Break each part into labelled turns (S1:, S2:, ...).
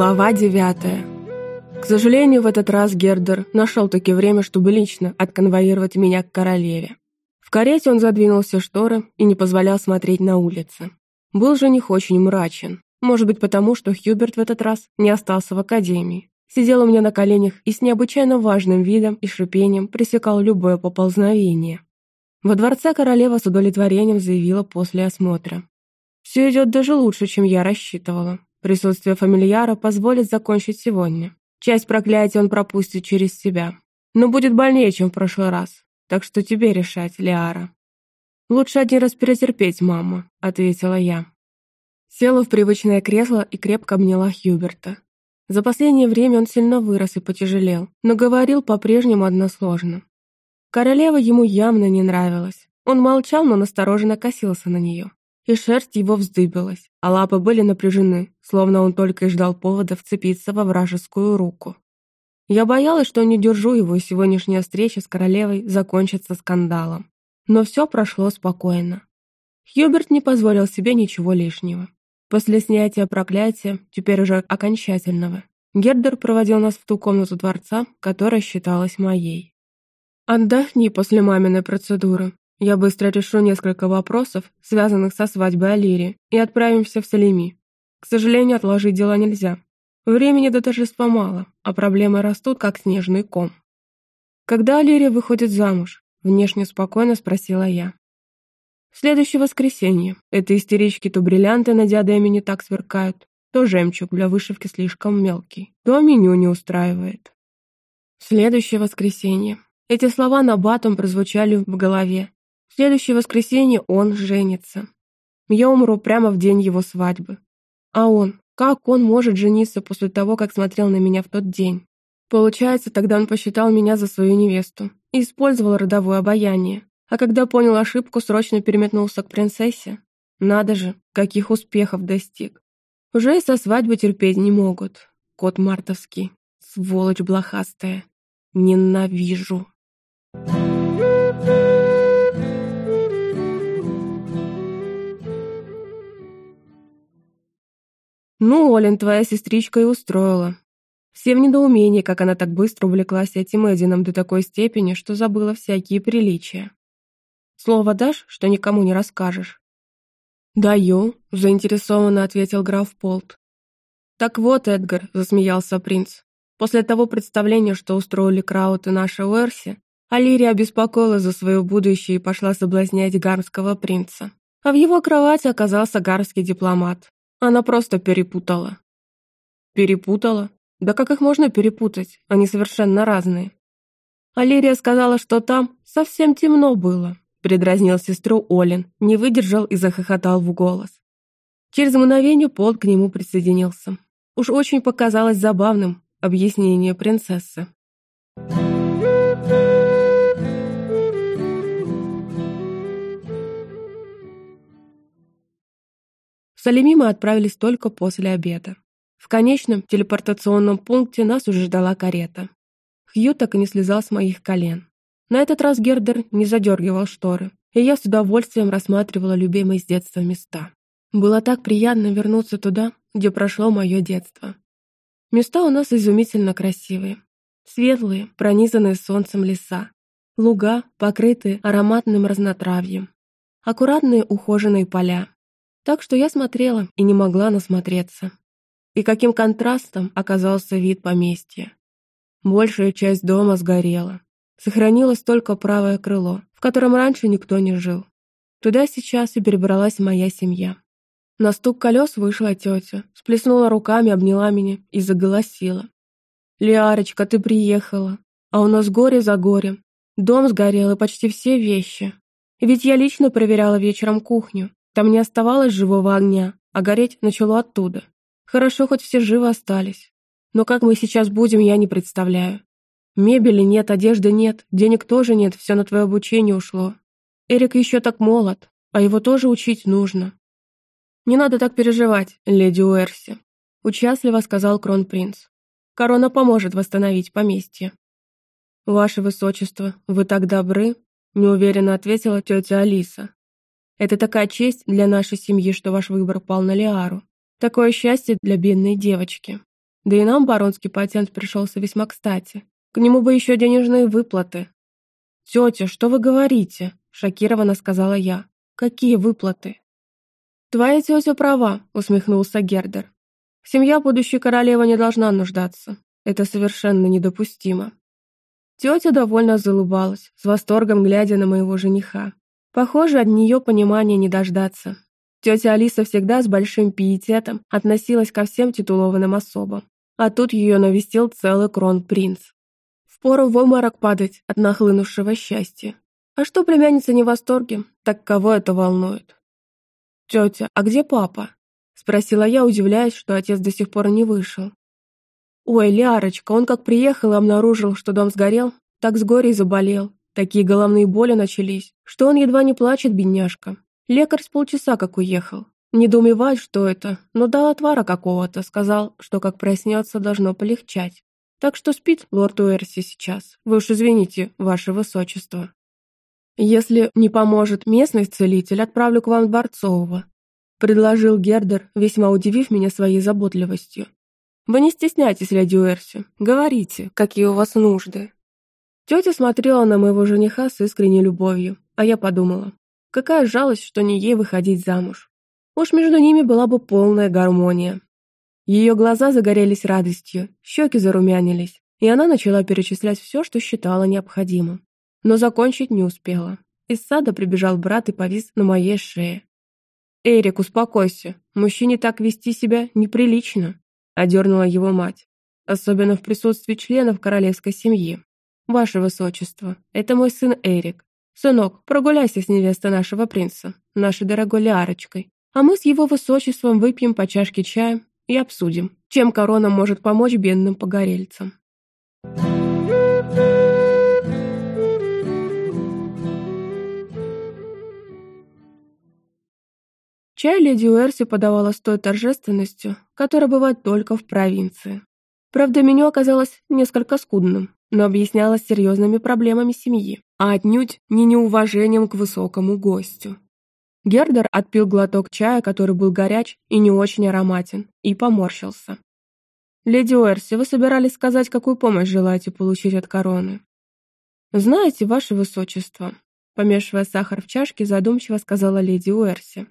S1: Глава девятая. К сожалению, в этот раз Гердер нашел таки время, чтобы лично отконвоировать меня к королеве. В карете он задвинул все шторы и не позволял смотреть на улицы. Был жених очень мрачен. Может быть, потому что Хьюберт в этот раз не остался в академии. Сидел у меня на коленях и с необычайно важным видом и шипением пресекал любое поползновение. Во дворце королева с удовлетворением заявила после осмотра. «Все идет даже лучше, чем я рассчитывала. Присутствие фамильяра позволит закончить сегодня. Часть проклятия он пропустит через себя. Но будет больнее, чем в прошлый раз. Так что тебе решать, Лиара. «Лучше один раз перетерпеть, мама», — ответила я. Села в привычное кресло и крепко обняла Хьюберта. За последнее время он сильно вырос и потяжелел, но говорил по-прежнему односложно. Королева ему явно не нравилась. Он молчал, но настороженно косился на нее и шерсть его вздыбилась, а лапы были напряжены, словно он только и ждал повода вцепиться во вражескую руку. Я боялась, что не держу его, и сегодняшняя встреча с королевой закончится скандалом. Но все прошло спокойно. Хьюберт не позволил себе ничего лишнего. После снятия проклятия, теперь уже окончательного, Гердер проводил нас в ту комнату дворца, которая считалась моей. «Отдохни после маминой процедуры», я быстро решу несколько вопросов, связанных со свадьбой Алири, и отправимся в Салеми. К сожалению, отложить дела нельзя. Времени до торжества мало, а проблемы растут, как снежный ком. «Когда Алирия выходит замуж?» – внешне спокойно спросила я. «В следующее воскресенье. Это истерички то бриллианты на диадеме не так сверкают, то жемчуг для вышивки слишком мелкий, то меню не устраивает». «В следующее воскресенье». Эти слова на батом прозвучали в голове, следующее воскресенье он женится. Я умру прямо в день его свадьбы. А он, как он может жениться после того, как смотрел на меня в тот день? Получается, тогда он посчитал меня за свою невесту и использовал родовое обаяние. А когда понял ошибку, срочно переметнулся к принцессе. Надо же, каких успехов достиг. Уже и со свадьбы терпеть не могут. Кот мартовский. Сволочь блохастая. Ненавижу. Ну, Олен, твоя сестричка и устроила. Все в недоумении, как она так быстро увлеклась этим Эдином до такой степени, что забыла всякие приличия. Слово дашь, что никому не расскажешь? «Даю», — заинтересованно ответил граф Полт. «Так вот, Эдгар», — засмеялся принц, «после того представления, что устроили Краут и наша Уэрси, Алирия обеспокоилась за свое будущее и пошла соблазнять гармского принца. А в его кровати оказался гармский дипломат. Она просто перепутала. Перепутала? Да как их можно перепутать? Они совершенно разные. Алирия сказала, что там совсем темно было. Предразнил сестру Олин, не выдержал и захохотал в голос. Через мгновение Пол к нему присоединился. Уж очень показалось забавным объяснение принцессы. В мы отправились только после обеда. В конечном телепортационном пункте нас уже ждала карета. Хью так и не слезал с моих колен. На этот раз Гердер не задергивал шторы, и я с удовольствием рассматривала любимые с детства места. Было так приятно вернуться туда, где прошло мое детство. Места у нас изумительно красивые. Светлые, пронизанные солнцем леса. Луга, покрытые ароматным разнотравьем. Аккуратные ухоженные поля, так что я смотрела и не могла насмотреться. И каким контрастом оказался вид поместья. Большая часть дома сгорела. Сохранилось только правое крыло, в котором раньше никто не жил. Туда сейчас и перебралась моя семья. На стук колес вышла тетя, сплеснула руками, обняла меня и заголосила. «Лиарочка, ты приехала, а у нас горе за горем. Дом сгорел и почти все вещи. Ведь я лично проверяла вечером кухню, там не оставалось живого огня, а гореть начало оттуда. Хорошо, хоть все живы остались. Но как мы сейчас будем, я не представляю. Мебели нет, одежды нет, денег тоже нет, все на твое обучение ушло. Эрик еще так молод, а его тоже учить нужно. Не надо так переживать, леди Уэрси, участливо сказал кронпринц. Корона поможет восстановить поместье. Ваше высочество, вы так добры, неуверенно ответила тетя Алиса, это такая честь для нашей семьи, что ваш выбор пал на Лиару. Такое счастье для бедной девочки. Да и нам баронский патент пришелся весьма кстати. К нему бы еще денежные выплаты. «Тетя, что вы говорите?» – шокированно сказала я. «Какие выплаты?» «Твоя тетя права», – усмехнулся Гердер. «Семья будущей королевы не должна нуждаться. Это совершенно недопустимо». Тетя довольно залыбалась, с восторгом глядя на моего жениха. Похоже, от нее понимания не дождаться. Тетя Алиса всегда с большим пиететом относилась ко всем титулованным особам. А тут ее навестил целый кронпринц. Впору в обморок падать от нахлынувшего счастья. А что племянница не в восторге, так кого это волнует? «Тетя, а где папа?» — спросила я, удивляясь, что отец до сих пор не вышел. Ой, Лярочка, он как приехал и обнаружил, что дом сгорел, так с горей заболел. Такие головные боли начались, что он едва не плачет, бедняжка. Лекарь с полчаса как уехал. Недоумевает, что это, но дал отвара какого-то, сказал, что как проснется, должно полегчать. Так что спит лорд Уэрси сейчас. Вы уж извините, ваше высочество. Если не поможет местный целитель, отправлю к вам Дворцового. Предложил Гердер, весьма удивив меня своей заботливостью. Вы не стесняйтесь, леди Уэрси. Говорите, какие у вас нужды. Тетя смотрела на моего жениха с искренней любовью, а я подумала, какая жалость, что не ей выходить замуж. Уж между ними была бы полная гармония. Ее глаза загорелись радостью, щеки зарумянились, и она начала перечислять все, что считала необходимым. Но закончить не успела. Из сада прибежал брат и повис на моей шее. «Эрик, успокойся. Мужчине так вести себя неприлично одернула его мать, особенно в присутствии членов королевской семьи. «Ваше высочество, это мой сын Эрик. Сынок, прогуляйся с невестой нашего принца, нашей дорогой Лиарочкой, а мы с его высочеством выпьем по чашке чая и обсудим, чем корона может помочь бедным погорельцам». Чай леди Уэрси подавала с той торжественностью, которая бывает только в провинции. Правда, меню оказалось несколько скудным, но объяснялось серьезными проблемами семьи, а отнюдь не неуважением к высокому гостю. Гердер отпил глоток чая, который был горяч и не очень ароматен, и поморщился. «Леди Уэрси, вы собирались сказать, какую помощь желаете получить от короны?» «Знаете, ваше высочество», помешивая сахар в чашке, задумчиво сказала леди Уэрси.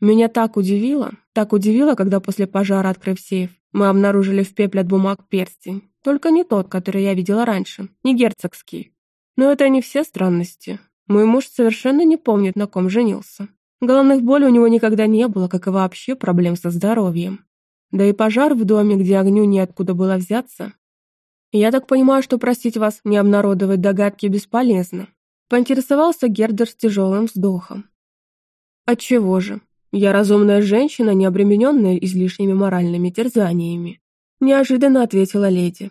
S1: Меня так удивило, так удивило, когда после пожара, открыв сейф, мы обнаружили в пепле от бумаг перстень. Только не тот, который я видела раньше, не герцогский. Но это не все странности. Мой муж совершенно не помнит, на ком женился. Головных болей у него никогда не было, как и вообще проблем со здоровьем. Да и пожар в доме, где огню неоткуда было взяться. Я так понимаю, что просить вас не обнародовать догадки бесполезно. Поинтересовался Гердер с тяжелым вздохом. Отчего же? Я разумная женщина, не обремененная излишними моральными терзаниями», неожиданно ответила леди.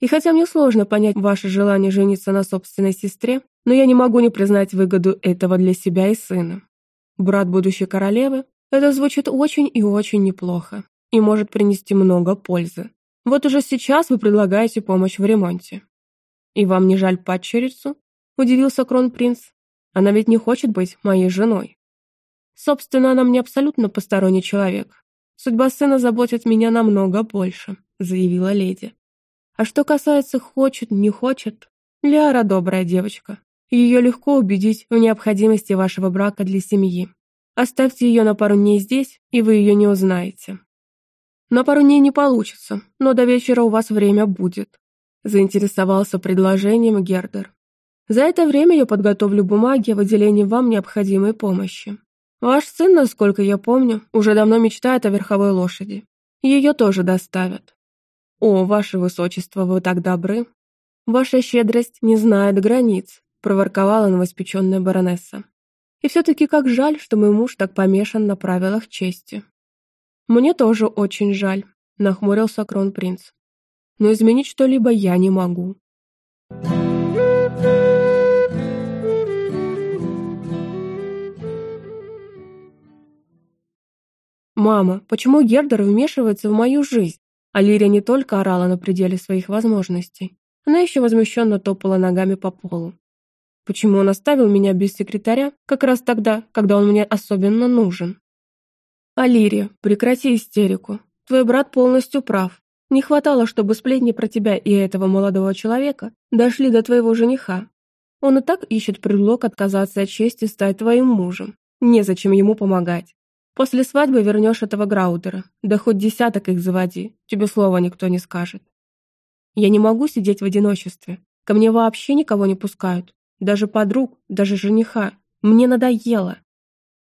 S1: «И хотя мне сложно понять ваше желание жениться на собственной сестре, но я не могу не признать выгоду этого для себя и сына. Брат будущей королевы – это звучит очень и очень неплохо и может принести много пользы. Вот уже сейчас вы предлагаете помощь в ремонте. И вам не жаль падчерицу?» – удивился кронпринц. «Она ведь не хочет быть моей женой». Собственно, она мне абсолютно посторонний человек. Судьба сына заботит меня намного больше», — заявила леди. «А что касается хочет, не хочет, Ляра добрая девочка. Ее легко убедить в необходимости вашего брака для семьи. Оставьте ее на пару дней здесь, и вы ее не узнаете». «На пару дней не получится, но до вечера у вас время будет», — заинтересовался предложением Гердер. «За это время я подготовлю бумаги о выделении вам необходимой помощи. Ваш сын, насколько я помню, уже давно мечтает о верховой лошади. Ее тоже доставят. О, ваше высочество, вы так добры. Ваша щедрость не знает границ, проворковала новоспеченная баронесса. И все-таки как жаль, что мой муж так помешан на правилах чести. Мне тоже очень жаль, нахмурился кронпринц. Но изменить что-либо я не могу. «Мама, почему Гердер вмешивается в мою жизнь?» А Лирия не только орала на пределе своих возможностей, она еще возмущенно топала ногами по полу. Почему он оставил меня без секретаря как раз тогда, когда он мне особенно нужен? Алирия, прекрати истерику. Твой брат полностью прав. Не хватало, чтобы сплетни про тебя и этого молодого человека дошли до твоего жениха. Он и так ищет предлог отказаться от чести стать твоим мужем. Незачем ему помогать. После свадьбы вернешь этого Граудера, да хоть десяток их заводи, тебе слова никто не скажет. Я не могу сидеть в одиночестве. Ко мне вообще никого не пускают. Даже подруг, даже жениха. Мне надоело.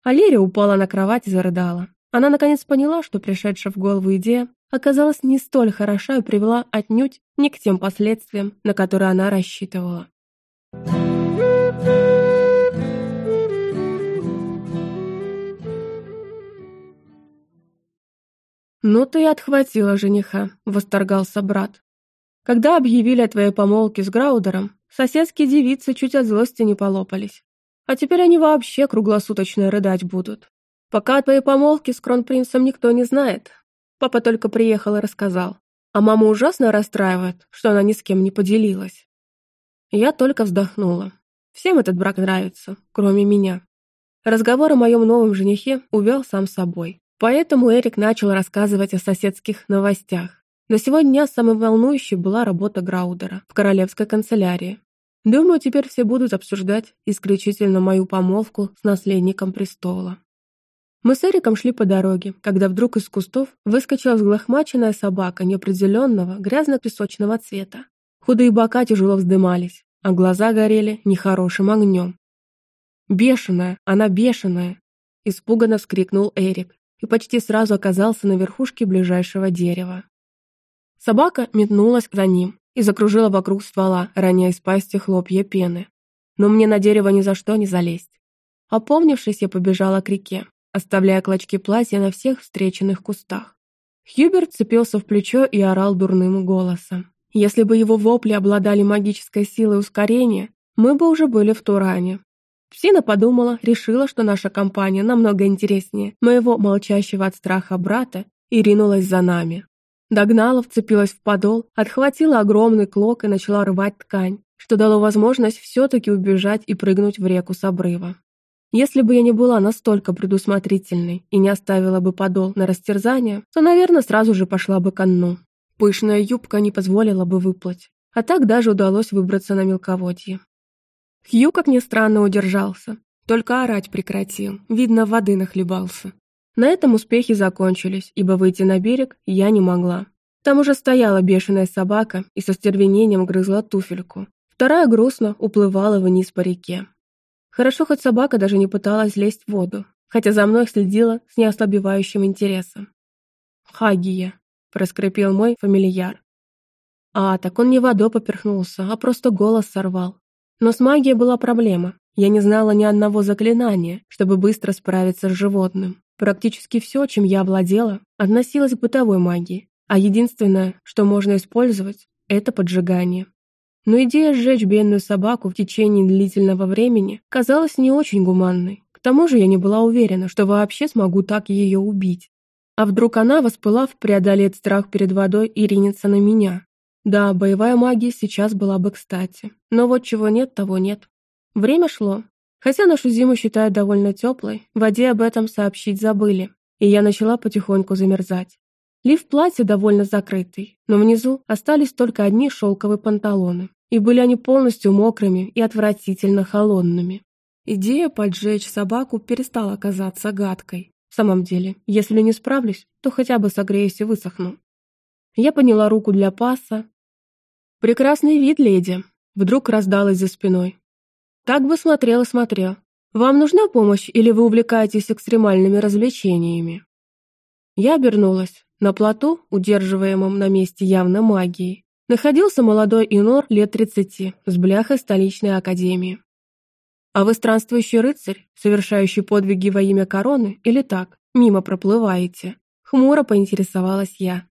S1: Алерия упала на кровать и зарыдала. Она наконец поняла, что пришедшая в голову идея оказалась не столь хороша и привела отнюдь не к тем последствиям, на которые она рассчитывала. «Ну ты и отхватила жениха», — восторгался брат. «Когда объявили о твоей помолвке с Граудером, соседские девицы чуть от злости не полопались. А теперь они вообще круглосуточно рыдать будут. Пока о твоей помолвке с кронпринцем никто не знает. Папа только приехал и рассказал. А мама ужасно расстраивает, что она ни с кем не поделилась. Я только вздохнула. Всем этот брак нравится, кроме меня. Разговор о моем новом женихе увел сам собой. Поэтому Эрик начал рассказывать о соседских новостях. На сегодня самой волнующей была работа Граудера в королевской канцелярии. Думаю, теперь все будут обсуждать исключительно мою помолвку с наследником престола. Мы с Эриком шли по дороге, когда вдруг из кустов выскочила взглохмаченная собака неопределенного грязно-песочного цвета. Худые бока тяжело вздымались, а глаза горели нехорошим огнем. «Бешеная! Она бешеная!» – испуганно вскрикнул Эрик и почти сразу оказался на верхушке ближайшего дерева. Собака метнулась за ним и закружила вокруг ствола, роняя из пасти хлопья пены. Но мне на дерево ни за что не залезть. Опомнившись, я побежала к реке, оставляя клочки платья на всех встреченных кустах. Хьюберт цепился в плечо и орал дурным голосом. Если бы его вопли обладали магической силой ускорения, мы бы уже были в Туране. Псина подумала, решила, что наша компания намного интереснее моего молчащего от страха брата и ринулась за нами. Догнала, вцепилась в подол, отхватила огромный клок и начала рвать ткань, что дало возможность все-таки убежать и прыгнуть в реку с обрыва. Если бы я не была настолько предусмотрительной и не оставила бы подол на растерзание, то, наверное, сразу же пошла бы ко дну. Пышная юбка не позволила бы выплыть, а так даже удалось выбраться на мелководье. Хью, как ни странно, удержался, только орать прекратил, видно, воды нахлебался. На этом успехи закончились, ибо выйти на берег я не могла. Там уже стояла бешеная собака и со стервенением грызла туфельку. Вторая грустно уплывала вниз по реке. Хорошо, хоть собака даже не пыталась лезть в воду, хотя за мной следила с неослабевающим интересом. «Хагия», — проскрипел мой фамильяр. А, так он не водой поперхнулся, а просто голос сорвал. Но с магией была проблема. Я не знала ни одного заклинания, чтобы быстро справиться с животным. Практически все, чем я владела, относилось к бытовой магии, а единственное, что можно использовать, это поджигание. Но идея сжечь бедную собаку в течение длительного времени казалась не очень гуманной. К тому же я не была уверена, что вообще смогу так ее убить. А вдруг она, воспылав, преодолеет страх перед водой и ринется на меня? Да, боевая магия сейчас была бы кстати. Но вот чего нет, того нет. Время шло. Хотя нашу зиму считают довольно теплой, в воде об этом сообщить забыли, и я начала потихоньку замерзать. Лиф платье довольно закрытый, но внизу остались только одни шелковые панталоны, и были они полностью мокрыми и отвратительно холодными. Идея поджечь собаку перестала казаться гадкой. В самом деле, если не справлюсь, то хотя бы согреюсь и высохну. Я подняла руку для паса. «Прекрасный вид, леди!» Вдруг раздалась за спиной. Так бы смотрел и смотрел. Вам нужна помощь или вы увлекаетесь экстремальными развлечениями? Я обернулась. На плоту, удерживаемом на месте явно магией, находился молодой инор лет тридцати с бляхой столичной академии. А вы странствующий рыцарь, совершающий подвиги во имя короны, или так, мимо проплываете? Хмуро поинтересовалась я.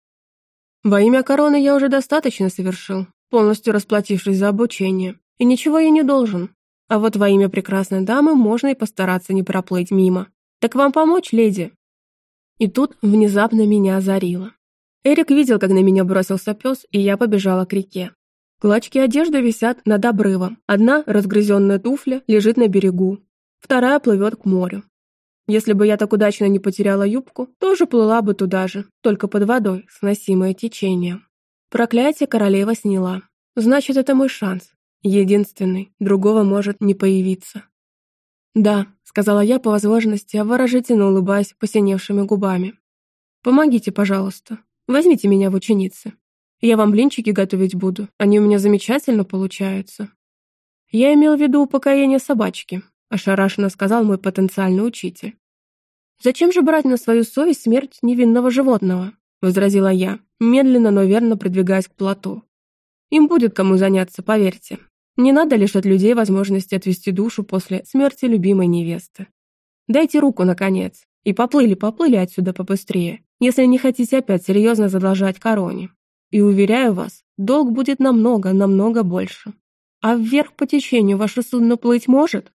S1: Во имя короны я уже достаточно совершил, полностью расплатившись за обучение, и ничего я не должен. А вот во имя прекрасной дамы можно и постараться не проплыть мимо. Так вам помочь, леди?» И тут внезапно меня озарило. Эрик видел, как на меня бросился пес, и я побежала к реке. Клочки одежды висят над обрывом. Одна разгрызенная туфля лежит на берегу, вторая плывет к морю. Если бы я так удачно не потеряла юбку, тоже плыла бы туда же, только под водой, сносимое течением. Проклятие королева сняла. Значит, это мой шанс. Единственный, другого может не появиться. «Да», — сказала я по возможности, обворожительно улыбаясь посиневшими губами. «Помогите, пожалуйста. Возьмите меня в ученицы. Я вам блинчики готовить буду, они у меня замечательно получаются». «Я имел в виду упокоение собачки», — ошарашенно сказал мой потенциальный учитель. «Зачем же брать на свою совесть смерть невинного животного?» — возразила я, медленно, но верно продвигаясь к плоту. «Им будет кому заняться, поверьте. Не надо лишать людей возможности отвести душу после смерти любимой невесты. Дайте руку, наконец, и поплыли-поплыли отсюда побыстрее, если не хотите опять серьезно задолжать короне. И уверяю вас, долг будет намного, намного больше. А вверх по течению ваше судно плыть может?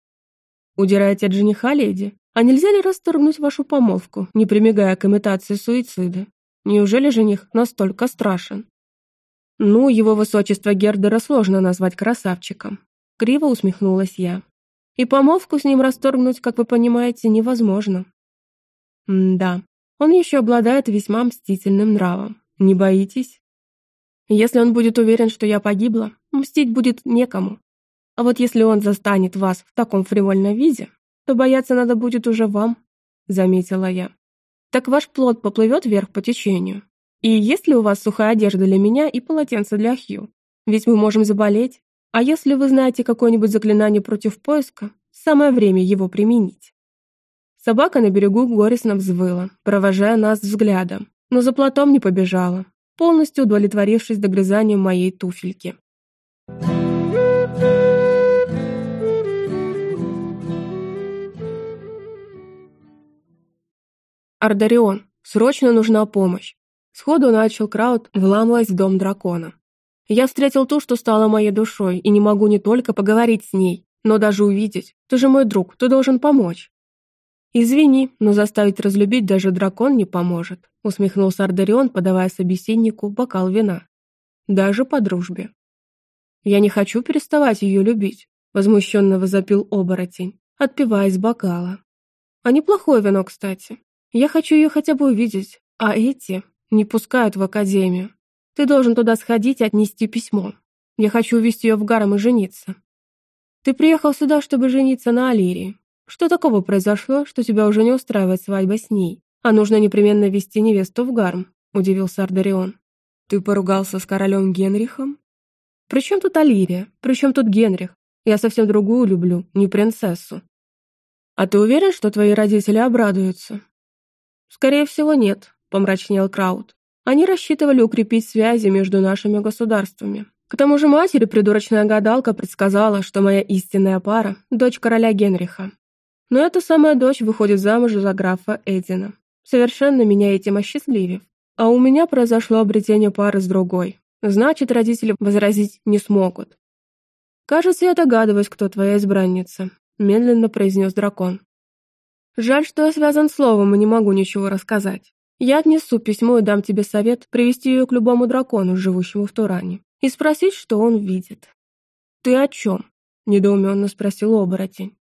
S1: Удираете от жениха, леди? А нельзя ли расторгнуть вашу помолвку, не примигая к имитации суицида? Неужели жених настолько страшен? Ну, его высочество Гердера сложно назвать красавчиком. Криво усмехнулась я. И помолвку с ним расторгнуть, как вы понимаете, невозможно. М да, он еще обладает весьма мстительным нравом. Не боитесь? Если он будет уверен, что я погибла, мстить будет некому. А вот если он застанет вас в таком фривольном виде, то бояться надо будет уже вам, заметила я. Так ваш плод поплывет вверх по течению. И есть ли у вас сухая одежда для меня и полотенце для Хью? Ведь мы можем заболеть. А если вы знаете какое-нибудь заклинание против поиска, самое время его применить. Собака на берегу горестно взвыла, провожая нас взглядом, но за платом не побежала, полностью удовлетворившись догрызанием моей туфельки. Ардарион, срочно нужна помощь. Сходу начал Краут, вламываясь в дом дракона. Я встретил ту, что стала моей душой, и не могу не только поговорить с ней, но даже увидеть. Ты же мой друг, ты должен помочь. «Извини, но заставить разлюбить даже дракон не поможет», усмехнулся Ардарион, подавая собеседнику бокал вина. «Даже по дружбе». «Я не хочу переставать ее любить», возмущенно возопил оборотень, отпивая из бокала. «А неплохое вино, кстати. Я хочу ее хотя бы увидеть, а эти не пускают в академию. Ты должен туда сходить и отнести письмо. Я хочу увезти ее в гарм и жениться». «Ты приехал сюда, чтобы жениться на Алирии. Что такого произошло, что тебя уже не устраивает свадьба с ней, а нужно непременно вести невесту в гарм?» – удивился Ардарион. «Ты поругался с королем Генрихом?» «При чем тут Алирия? При чем тут Генрих? Я совсем другую люблю, не принцессу». «А ты уверен, что твои родители обрадуются?» «Скорее всего, нет», – помрачнел Краут. «Они рассчитывали укрепить связи между нашими государствами. К тому же матери придурочная гадалка предсказала, что моя истинная пара – дочь короля Генриха. Но эта самая дочь выходит замуж за графа Эдина, совершенно меня этим осчастливив. А у меня произошло обретение пары с другой. Значит, родители возразить не смогут. «Кажется, я догадываюсь, кто твоя избранница», — медленно произнес дракон. «Жаль, что я связан словом и не могу ничего рассказать. Я отнесу письмо и дам тебе совет привести ее к любому дракону, живущему в Туране, и спросить, что он видит». «Ты о чем?» — недоуменно спросил оборотень.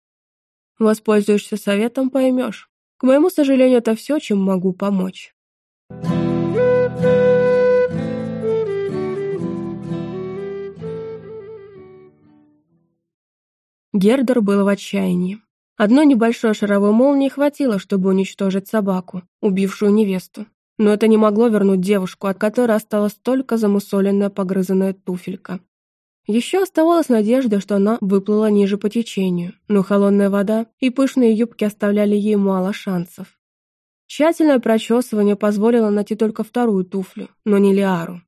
S1: Воспользуешься советом, поймешь. К моему сожалению, это все, чем могу помочь. Гердер был в отчаянии. Одной небольшой шаровой молнии хватило, чтобы уничтожить собаку, убившую невесту. Но это не могло вернуть девушку, от которой осталась только замусоленная погрызанная туфелька. Еще оставалась надежда, что она выплыла ниже по течению, но холодная вода и пышные юбки оставляли ей мало шансов. Тщательное прочесывание позволило найти только вторую туфлю, но не Лиару.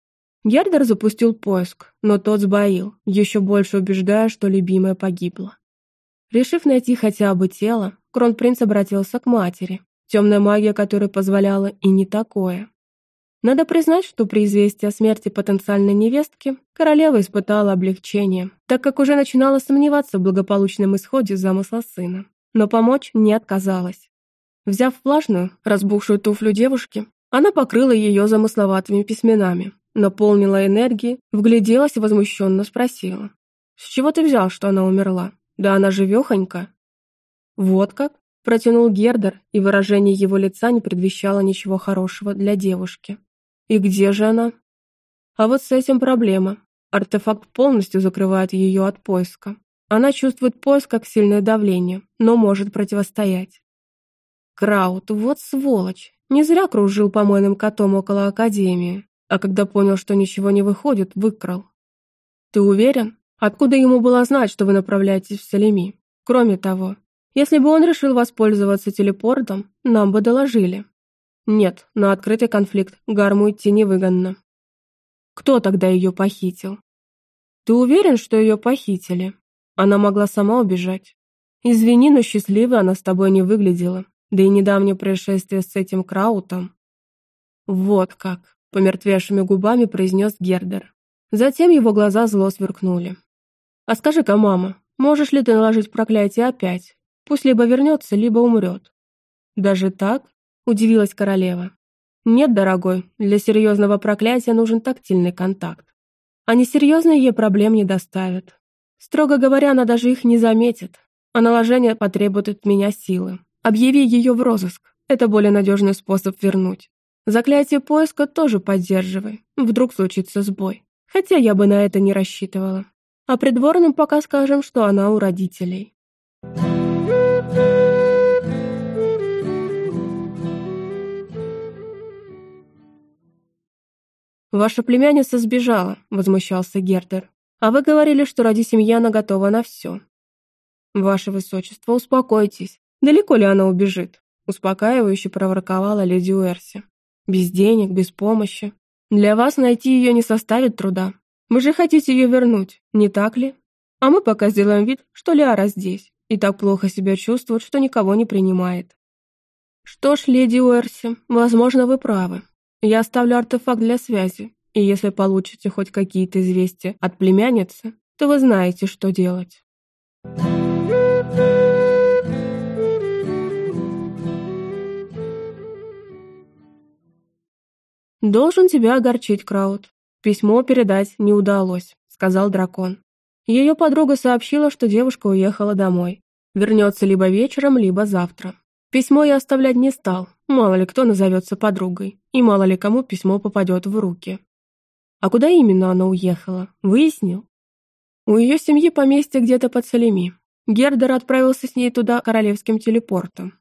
S1: Гердер запустил поиск, но тот сбоил, еще больше убеждая, что любимая погибла. Решив найти хотя бы тело, кронпринц обратился к матери, темная магия которой позволяла и не такое. Надо признать, что при известии о смерти потенциальной невестки королева испытала облегчение, так как уже начинала сомневаться в благополучном исходе замысла сына. Но помочь не отказалась. Взяв влажную, разбухшую туфлю девушки, она покрыла ее замысловатыми письменами, наполнила энергией, вгляделась и возмущенно спросила. «С чего ты взял, что она умерла? Да она живехонька». «Вот как?» Протянул Гердер, и выражение его лица не предвещало ничего хорошего для девушки. И где же она? А вот с этим проблема. Артефакт полностью закрывает ее от поиска. Она чувствует поиск как сильное давление, но может противостоять. Краут, вот сволочь. Не зря кружил помойным котом около Академии, а когда понял, что ничего не выходит, выкрал. Ты уверен? Откуда ему было знать, что вы направляетесь в Салеми? Кроме того, если бы он решил воспользоваться телепортом, нам бы доложили. Нет, на открытый конфликт Гарму идти невыгодно. Кто тогда ее похитил? Ты уверен, что ее похитили? Она могла сама убежать. Извини, но счастливой она с тобой не выглядела. Да и недавнее происшествие с этим Краутом. Вот как, помертвевшими губами произнес Гердер. Затем его глаза зло сверкнули. А скажи-ка, мама, можешь ли ты наложить проклятие опять? Пусть либо вернется, либо умрет. Даже так? Удивилась королева. Нет, дорогой, для серьезного проклятия нужен тактильный контакт. А несерьезные ей проблем не доставят. Строго говоря, она даже их не заметит, а наложение потребует от меня силы. Объяви ее в розыск, это более надежный способ вернуть. Заклятие поиска тоже поддерживай, вдруг случится сбой. Хотя я бы на это не рассчитывала. А придворным пока скажем, что она у родителей. «Ваша племянница сбежала», — возмущался Гердер. «А вы говорили, что ради семьи она готова на все». «Ваше высочество, успокойтесь. Далеко ли она убежит?» — успокаивающе проворковала леди Уэрси. «Без денег, без помощи. Для вас найти ее не составит труда. Вы же хотите ее вернуть, не так ли? А мы пока сделаем вид, что Лиара здесь, и так плохо себя чувствует, что никого не принимает». «Что ж, леди Уэрси, возможно, вы правы. Я оставлю артефакт для связи, и если получите хоть какие-то известия от племянницы, то вы знаете, что делать. «Должен тебя огорчить, Краут. Письмо передать не удалось», — сказал дракон. Ее подруга сообщила, что девушка уехала домой. Вернется либо вечером, либо завтра. Письмо я оставлять не стал, мало ли кто назовется подругой, и мало ли кому письмо попадет в руки. А куда именно она уехала, выяснил? У ее семьи поместье где-то под Салеми. Гердер отправился с ней туда королевским телепортом.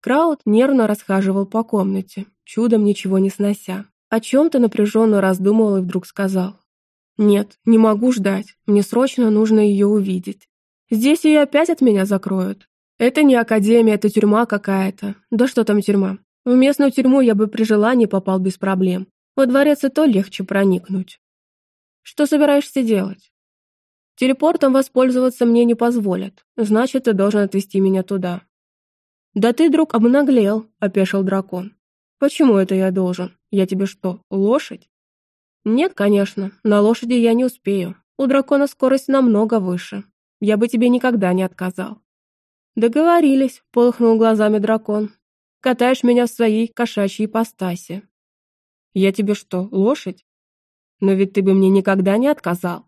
S1: Краут нервно расхаживал по комнате, чудом ничего не снося. О чем-то напряженно раздумывал и вдруг сказал. «Нет, не могу ждать, мне срочно нужно ее увидеть. Здесь ее опять от меня закроют. Это не академия, это тюрьма какая-то. Да что там тюрьма? В местную тюрьму я бы при желании попал без проблем. Во дворец и то легче проникнуть. Что собираешься делать? Телепортом воспользоваться мне не позволят. Значит, ты должен отвезти меня туда. Да ты, друг, обнаглел, опешил дракон. Почему это я должен? Я тебе что, лошадь? Нет, конечно, на лошади я не успею. У дракона скорость намного выше. Я бы тебе никогда не отказал. «Договорились», — полыхнул глазами дракон. «Катаешь меня в своей кошачьей ипостаси». «Я тебе что, лошадь? Но ведь ты бы мне никогда не отказал».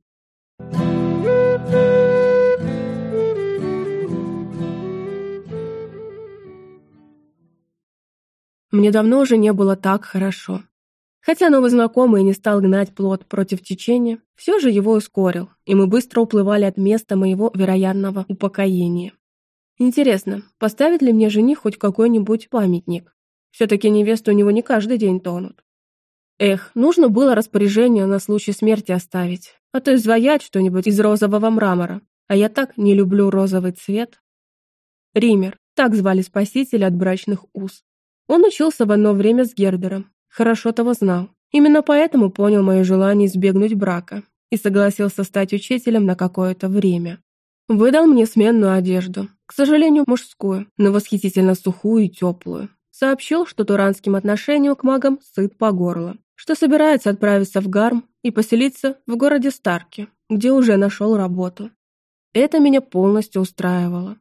S1: Мне давно уже не было так хорошо. Хотя новый знакомый не стал гнать плод против течения, все же его ускорил, и мы быстро уплывали от места моего вероятного упокоения. Интересно, поставит ли мне жених хоть какой-нибудь памятник? Все-таки невесты у него не каждый день тонут. Эх, нужно было распоряжение на случай смерти оставить, а то изваять что-нибудь из розового мрамора, а я так не люблю розовый цвет. Ример, так звали спасителя от брачных уз. Он учился в одно время с Гердером, хорошо того знал. Именно поэтому понял мое желание избегнуть брака и согласился стать учителем на какое-то время. Выдал мне сменную одежду, к сожалению, мужскую, но восхитительно сухую и теплую. Сообщил, что туранским отношением к магам сыт по горло, что собирается отправиться в Гарм и поселиться в городе Старке, где уже нашел работу. Это меня полностью устраивало.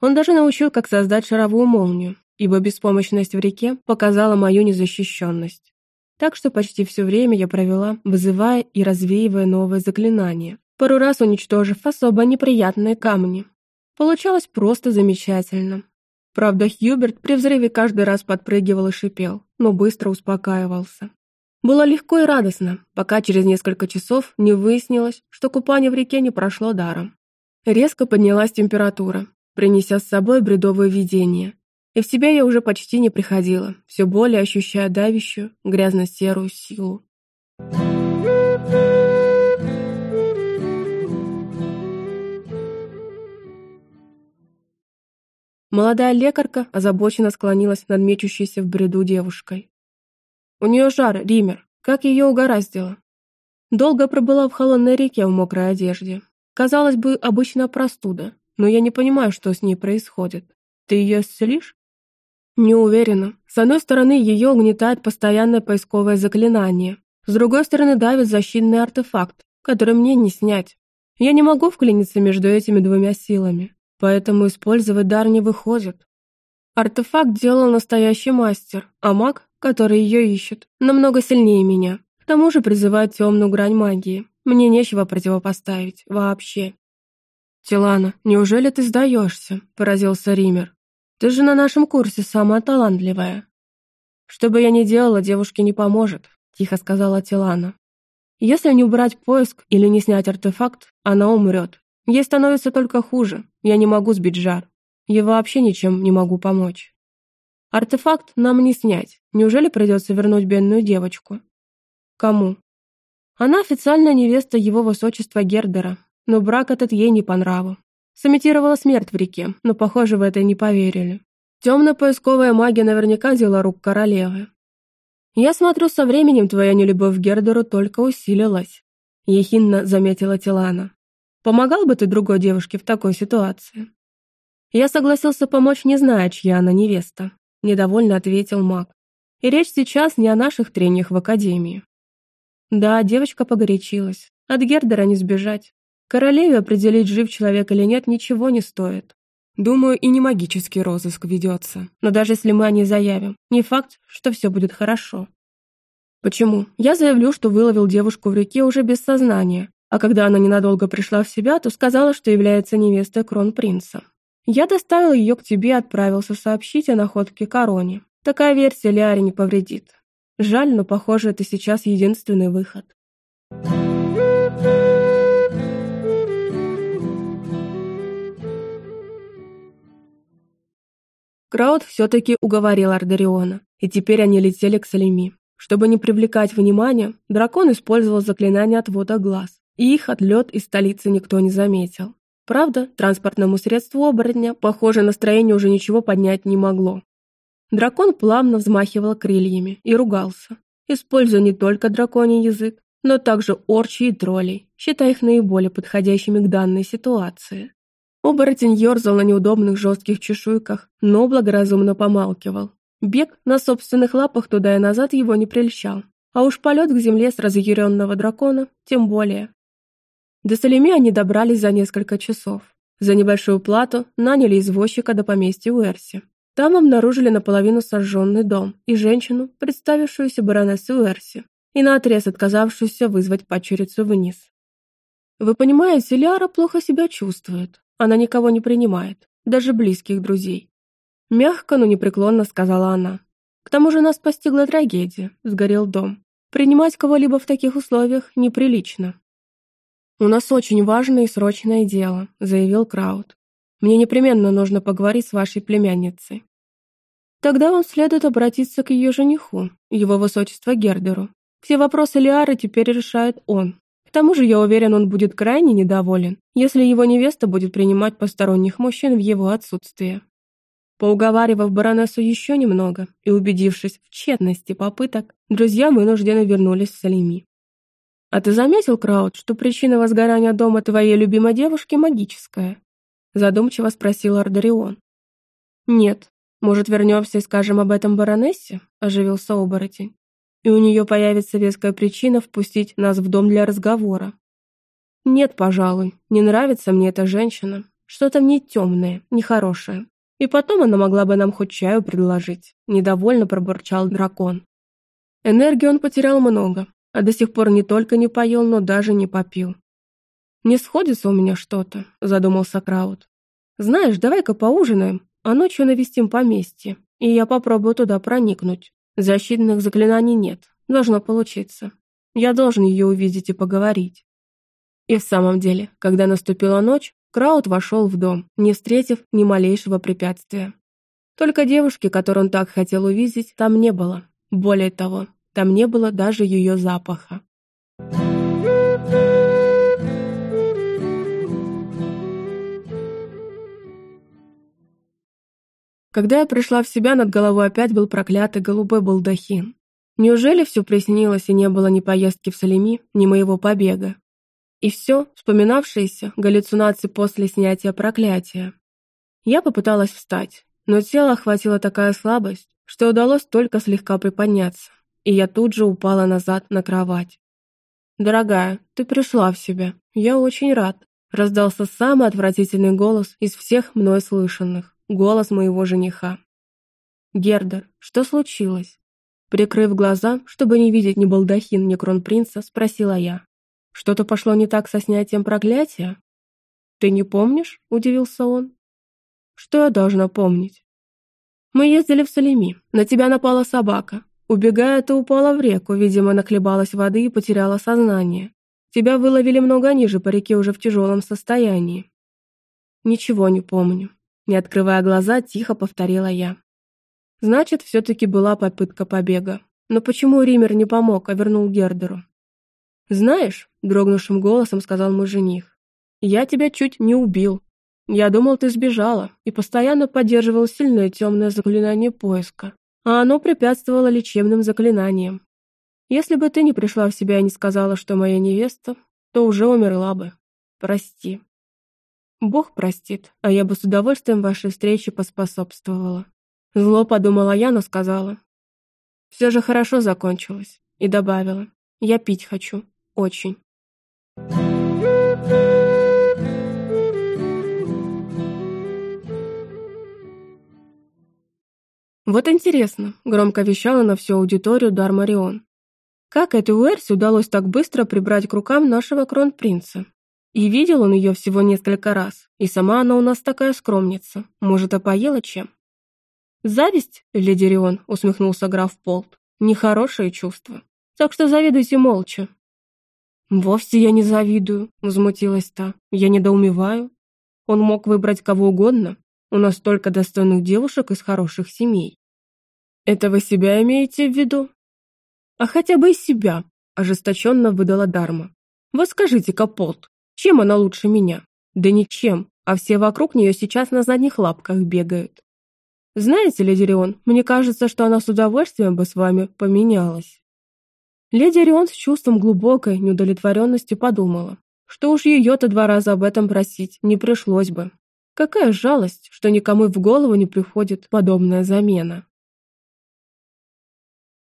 S1: Он даже научил, как создать шаровую молнию, ибо беспомощность в реке показала мою незащищенность. Так что почти все время я провела, вызывая и развеивая новые заклинания, пару раз уничтожив особо неприятные камни, Получалось просто замечательно. Правда, Хьюберт при взрыве каждый раз подпрыгивал и шипел, но быстро успокаивался. Было легко и радостно, пока через несколько часов не выяснилось, что купание в реке не прошло даром. Резко поднялась температура, принеся с собой бредовое видение. И в себя я уже почти не приходила, все более ощущая давящую, грязно-серую силу. Молодая лекарка озабоченно склонилась над мечущейся в бреду девушкой. У нее жар, Ример, как ее угораздило. Долго пробыла в холодной реке в мокрой одежде. Казалось бы, обычная простуда, но я не понимаю, что с ней происходит. Ты ее исцелишь? Не уверена. С одной стороны, ее угнетает постоянное поисковое заклинание. С другой стороны, давит защитный артефакт, который мне не снять. Я не могу вклиниться между этими двумя силами поэтому использовать дар не выходит. Артефакт делал настоящий мастер, а маг, который ее ищет, намного сильнее меня. К тому же призывает темную грань магии. Мне нечего противопоставить, вообще. «Тилана, неужели ты сдаешься?» – поразился Ример. «Ты же на нашем курсе самая талантливая». «Что бы я ни делала, девушке не поможет», – тихо сказала Тилана. «Если не убрать поиск или не снять артефакт, она умрет. Ей становится только хуже. Я не могу сбить жар. Я вообще ничем не могу помочь. Артефакт нам не снять. Неужели придется вернуть бедную девочку? Кому? Она официальная невеста его высочества Гердера, но брак этот ей не по нраву. Сымитировала смерть в реке, но, похоже, в это не поверили. Темная поисковая магия наверняка дело рук королевы. Я смотрю, со временем твоя нелюбовь к Гердеру только усилилась. Ехинно заметила Тилана. Помогал бы ты другой девушке в такой ситуации?» Я согласился помочь, не зная, чья она невеста. Недовольно ответил маг. И речь сейчас не о наших трениях в академии. Да, девочка погорячилась. От Гердера не сбежать. Королеве определить, жив человек или нет, ничего не стоит. Думаю, и не магический розыск ведется. Но даже если мы о ней заявим, не факт, что все будет хорошо. Почему? Я заявлю, что выловил девушку в реке уже без сознания, а когда она ненадолго пришла в себя, то сказала, что является невестой кронпринца. Я доставил ее к тебе и отправился сообщить о находке короне. Такая версия Лиаре не повредит. Жаль, но, похоже, это сейчас единственный выход. Крауд все-таки уговорил Ардериона, и теперь они летели к Салеми. Чтобы не привлекать внимания, дракон использовал заклинание отвода глаз и их отлет из столицы никто не заметил. Правда, транспортному средству оборотня, похоже, настроение уже ничего поднять не могло. Дракон плавно взмахивал крыльями и ругался, используя не только драконий язык, но также орчи и троллей, считая их наиболее подходящими к данной ситуации. Оборотень ерзал на неудобных жестких чешуйках, но благоразумно помалкивал. Бег на собственных лапах туда и назад его не прельщал, а уж полет к земле с разъяренного дракона тем более. До Салеми они добрались за несколько часов. За небольшую плату наняли извозчика до поместья Уэрси. Там обнаружили наполовину сожженный дом и женщину, представившуюся баронессой Уэрси, и наотрез отказавшуюся вызвать падчерицу вниз. Вы понимаете, Ляра плохо себя чувствует. Она никого не принимает, даже близких друзей. Мягко, но непреклонно сказала она. К тому же нас постигла трагедия, сгорел дом. Принимать кого-либо в таких условиях неприлично. «У нас очень важное и срочное дело», — заявил Крауд. «Мне непременно нужно поговорить с вашей племянницей». «Тогда вам следует обратиться к ее жениху, его высочество Гердеру. Все вопросы Лиары теперь решает он. К тому же, я уверен, он будет крайне недоволен, если его невеста будет принимать посторонних мужчин в его отсутствие». Поуговаривав баронессу еще немного и убедившись в тщетности попыток, друзья вынуждены вернулись в Салими. «А ты заметил, Крауд, что причина возгорания дома твоей любимой девушки магическая?» Задумчиво спросил Ардарион. «Нет. Может, вернемся и скажем об этом баронессе?» Оживился оборотень. «И у нее появится веская причина впустить нас в дом для разговора». «Нет, пожалуй. Не нравится мне эта женщина. Что-то в ней темное, нехорошее. И потом она могла бы нам хоть чаю предложить», — недовольно пробурчал дракон. Энергии он потерял много, а до сих пор не только не поел, но даже не попил. «Не сходится у меня что-то», — задумался Крауд. «Знаешь, давай-ка поужинаем, а ночью навестим поместье, и я попробую туда проникнуть. Защитных заклинаний нет, должно получиться. Я должен ее увидеть и поговорить». И в самом деле, когда наступила ночь, Краут вошел в дом, не встретив ни малейшего препятствия. Только девушки, которую он так хотел увидеть, там не было. Более того, там не было даже ее запаха. Когда я пришла в себя, над головой опять был проклятый голубой балдахин. Неужели все приснилось и не было ни поездки в Салеми, ни моего побега? И все, вспоминавшиеся, галлюцинации после снятия проклятия. Я попыталась встать, но тело охватила такая слабость, что удалось только слегка приподняться, и я тут же упала назад на кровать. «Дорогая, ты пришла в себя. Я очень рад», — раздался самый отвратительный голос из всех мной слышанных, голос моего жениха. «Герда, что случилось?» Прикрыв глаза, чтобы не видеть ни балдахин, ни кронпринца, спросила я. «Что-то пошло не так со снятием проклятия?» «Ты не помнишь?» – удивился он. «Что я должна помнить?» «Мы ездили в Салеми. На тебя напала собака. Убегая, ты упала в реку, видимо, нахлебалась воды и потеряла сознание. Тебя выловили много ниже по реке уже в тяжелом состоянии». «Ничего не помню», – не открывая глаза, тихо повторила я. Значит, все-таки была попытка побега. Но почему Ример не помог, а вернул Гердеру? «Знаешь», — дрогнувшим голосом сказал мой жених, «я тебя чуть не убил. Я думал, ты сбежала, и постоянно поддерживал сильное темное заклинание поиска, а оно препятствовало лечебным заклинаниям. Если бы ты не пришла в себя и не сказала, что моя невеста, то уже умерла бы. Прости». «Бог простит, а я бы с удовольствием вашей встрече поспособствовала. Зло подумала я, но сказала. Все же хорошо закончилось. И добавила. Я пить хочу. Очень. Вот интересно, громко вещала на всю аудиторию Дар Марион. Как этой Уэрси удалось так быстро прибрать к рукам нашего кронпринца? И видел он ее всего несколько раз, и сама она у нас такая скромница. Может, опоела чем? «Зависть, леди Рион», — усмехнулся граф Полт, — «нехорошее чувство. Так что завидуйте молча». «Вовсе я не завидую», — возмутилась та. «Я недоумеваю. Он мог выбрать кого угодно. У нас столько достойных девушек из хороших семей». «Это вы себя имеете в виду?» «А хотя бы и себя», — ожесточенно выдала Дарма. «Вот скажите-ка, Полт, чем она лучше меня?» «Да ничем, а все вокруг нее сейчас на задних лапках бегают. Знаете, леди Рион, мне кажется, что она с удовольствием бы с вами поменялась. Леди Рион с чувством глубокой неудовлетворенности подумала, что уж ее-то два раза об этом просить не пришлось бы. Какая жалость, что никому в голову не приходит подобная замена.